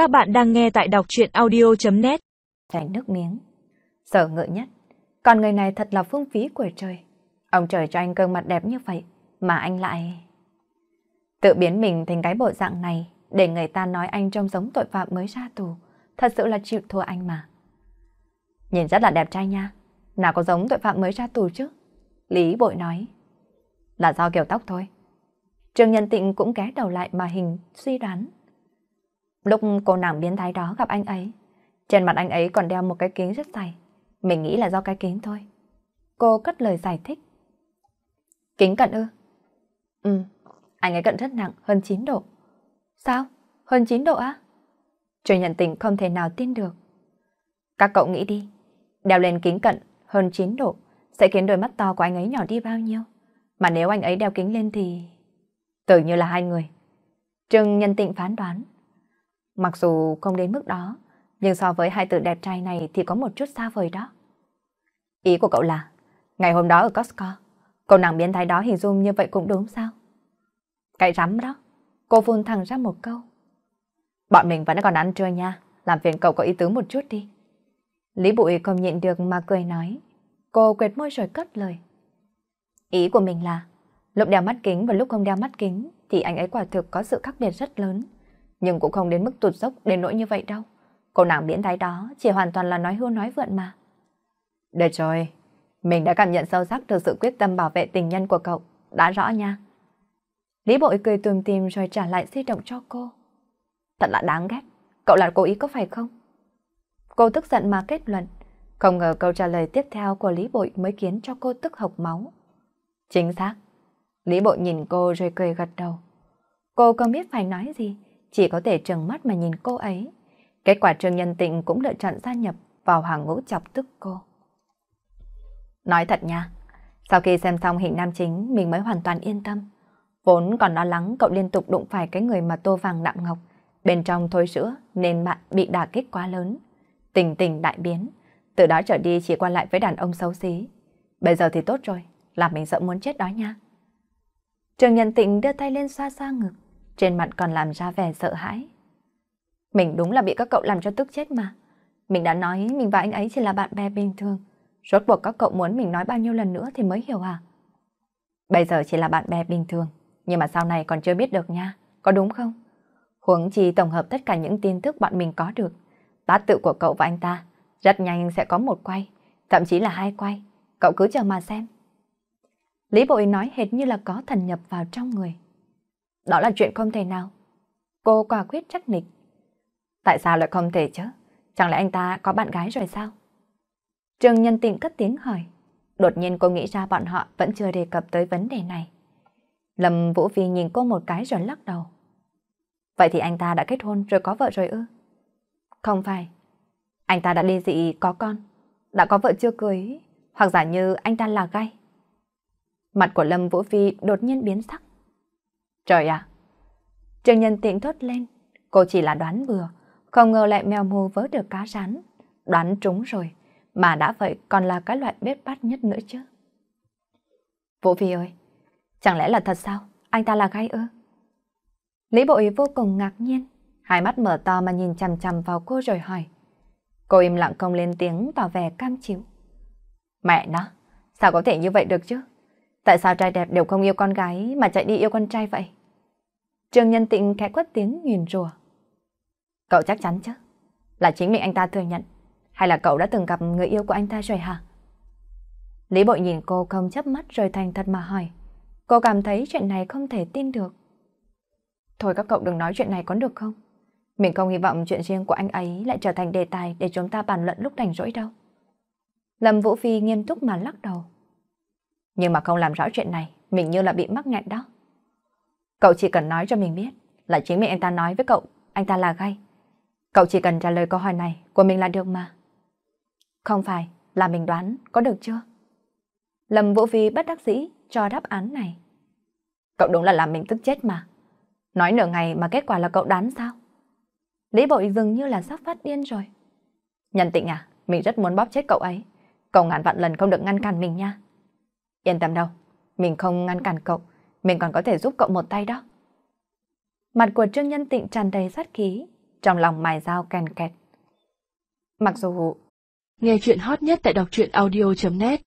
Các bạn đang nghe tại đọc truyện audio.net Chảy nước miếng. Sở ngự nhất. Còn người này thật là phương phí của trời. Ông trời cho anh gương mặt đẹp như vậy, mà anh lại... Tự biến mình thành cái bộ dạng này để người ta nói anh trông giống tội phạm mới ra tù. Thật sự là chịu thua anh mà. Nhìn rất là đẹp trai nha. Nào có giống tội phạm mới ra tù chứ? Lý bội nói. Là do kiểu tóc thôi. Trương Nhân Tịnh cũng ghé đầu lại mà hình suy đoán. Lúc cô nàng biến thái đó gặp anh ấy, trên mặt anh ấy còn đeo một cái kính rất dày. Mình nghĩ là do cái kính thôi. Cô cất lời giải thích. Kính cận ư? Ừ, anh ấy cận rất nặng, hơn 9 độ. Sao? Hơn 9 độ á? Trời Nhận Tịnh không thể nào tin được. Các cậu nghĩ đi, đeo lên kính cận hơn 9 độ sẽ khiến đôi mắt to của anh ấy nhỏ đi bao nhiêu. Mà nếu anh ấy đeo kính lên thì... Tưởng như là hai người. Trương Nhân Tịnh phán đoán. Mặc dù không đến mức đó, nhưng so với hai từ đẹp trai này thì có một chút xa vời đó. Ý của cậu là, ngày hôm đó ở Costco, cô nàng biến thái đó hình dung như vậy cũng đúng sao? Cái rắm đó, cô phun thẳng ra một câu. Bọn mình vẫn còn ăn trưa nha, làm phiền cậu có ý tứ một chút đi. Lý Bụi không nhịn được mà cười nói. Cô quệt môi rồi cất lời. Ý của mình là, lúc đeo mắt kính và lúc không đeo mắt kính thì anh ấy quả thực có sự khác biệt rất lớn nhưng cũng không đến mức tụt dốc đến nỗi như vậy đâu. Cô nàng biến thái đó chỉ hoàn toàn là nói hưu nói vượn mà. Được rồi, mình đã cảm nhận sâu sắc được sự quyết tâm bảo vệ tình nhân của cậu, đã rõ nha. Lý bội cười tùm tìm rồi trả lại di động cho cô. Thật là đáng ghét, cậu là cố ý có phải không? Cô tức giận mà kết luận, không ngờ câu trả lời tiếp theo của Lý bội mới khiến cho cô tức hộc máu. Chính xác. Lý bội nhìn cô rồi cười gật đầu. Cô không biết phải nói gì, chỉ có thể trừng mắt mà nhìn cô ấy. Kết quả Trương Nhân Tịnh cũng lựa chọn gia nhập vào hàng ngũ chọc tức cô. Nói thật nha, sau khi xem xong hình nam chính mình mới hoàn toàn yên tâm. Vốn còn lo lắng cậu liên tục đụng phải cái người mà tô vàng đạm ngọc, bên trong thôi sữa nên bạn bị đả kích quá lớn. Tình tình đại biến, từ đó trở đi chỉ quan lại với đàn ông xấu xí. Bây giờ thì tốt rồi, làm mình sợ muốn chết đó nha. Trường Nhân Tịnh đưa tay lên xoa xoa ngực, trên mặt còn làm ra vẻ sợ hãi. Mình đúng là bị các cậu làm cho tức chết mà. Mình đã nói mình và anh ấy chỉ là bạn bè bình thường. Rốt cuộc các cậu muốn mình nói bao nhiêu lần nữa thì mới hiểu à? Bây giờ chỉ là bạn bè bình thường, nhưng mà sau này còn chưa biết được nha, có đúng không? Huống chi tổng hợp tất cả những tin tức bọn mình có được. Bát tự của cậu và anh ta rất nhanh sẽ có một quay, thậm chí là hai quay. Cậu cứ chờ mà xem. Lý Bội nói hệt như là có thần nhập vào trong người. Đó là chuyện không thể nào. Cô quả quyết chắc nịch. Tại sao lại không thể chứ? Chẳng lẽ anh ta có bạn gái rồi sao? Trương Nhân Tịnh cất tiếng hỏi. Đột nhiên cô nghĩ ra bọn họ vẫn chưa đề cập tới vấn đề này. Lâm Vũ Phi nhìn cô một cái rồi lắc đầu. Vậy thì anh ta đã kết hôn rồi có vợ rồi ư? Không phải. Anh ta đã ly dị có con, đã có vợ chưa cưới, hoặc giả như anh ta là gay. Mặt của Lâm Vũ Phi đột nhiên biến sắc. Trời ạ! Trương Nhân tiện thốt lên, cô chỉ là đoán bừa, không ngờ lại mèo mù vớ được cá rán. Đoán trúng rồi, mà đã vậy còn là cái loại bếp bát nhất nữa chứ. Vũ Phi ơi, chẳng lẽ là thật sao? Anh ta là gay ư? Lý bội vô cùng ngạc nhiên, hai mắt mở to mà nhìn chằm chằm vào cô rồi hỏi. Cô im lặng không lên tiếng tỏ vẻ cam chịu. Mẹ nó, sao có thể như vậy được chứ? Tại sao trai đẹp đều không yêu con gái mà chạy đi yêu con trai vậy? Trương Nhân Tịnh khẽ quất tiếng nguyền rùa. Cậu chắc chắn chứ? Là chính mình anh ta thừa nhận. Hay là cậu đã từng gặp người yêu của anh ta rồi hả? Lý bội nhìn cô không chấp mắt rồi thành thật mà hỏi. Cô cảm thấy chuyện này không thể tin được. Thôi các cậu đừng nói chuyện này có được không? Mình không hy vọng chuyện riêng của anh ấy lại trở thành đề tài để chúng ta bàn luận lúc rảnh rỗi đâu. Lâm Vũ Phi nghiêm túc mà lắc đầu. Nhưng mà không làm rõ chuyện này, mình như là bị mắc nghẹn đó. Cậu chỉ cần nói cho mình biết là chính mình anh ta nói với cậu, anh ta là gay. Cậu chỉ cần trả lời câu hỏi này của mình là được mà. Không phải, là mình đoán, có được chưa? Lâm Vũ Phi bất đắc dĩ cho đáp án này. Cậu đúng là làm mình tức chết mà. Nói nửa ngày mà kết quả là cậu đoán sao? Lý bội dường như là sắp phát điên rồi. Nhân tịnh à, mình rất muốn bóp chết cậu ấy. Cậu ngàn vạn lần không được ngăn cản mình nha. Yên tâm đâu, mình không ngăn cản cậu, mình còn có thể giúp cậu một tay đó. Mặt của Trương Nhân Tịnh tràn đầy sát khí, trong lòng mài dao kèn kẹt. Mặc dù... Nghe chuyện hot nhất tại đọc truyện audio.net